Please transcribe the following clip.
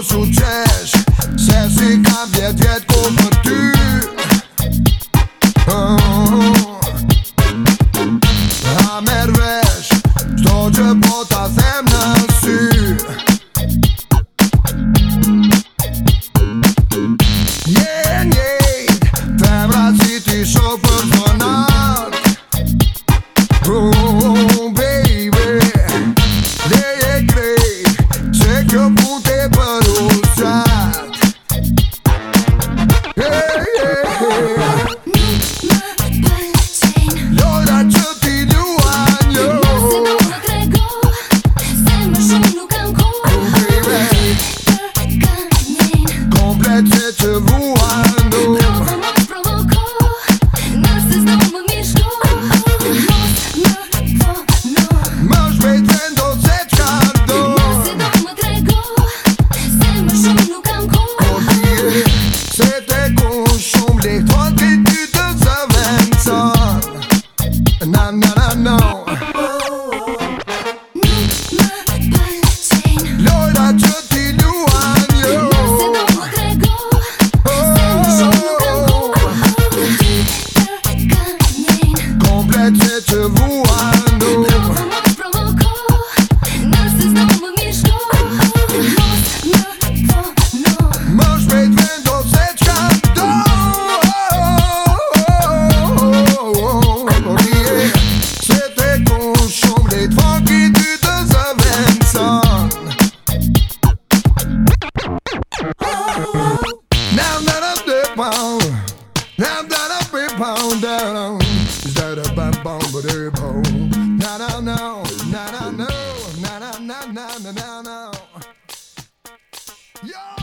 Shumë se si kam vjetë vjetë ku për ty oh, A mervesh, shto që po t'a them në sy 绝绝无。bum ba doo no, no, Yo!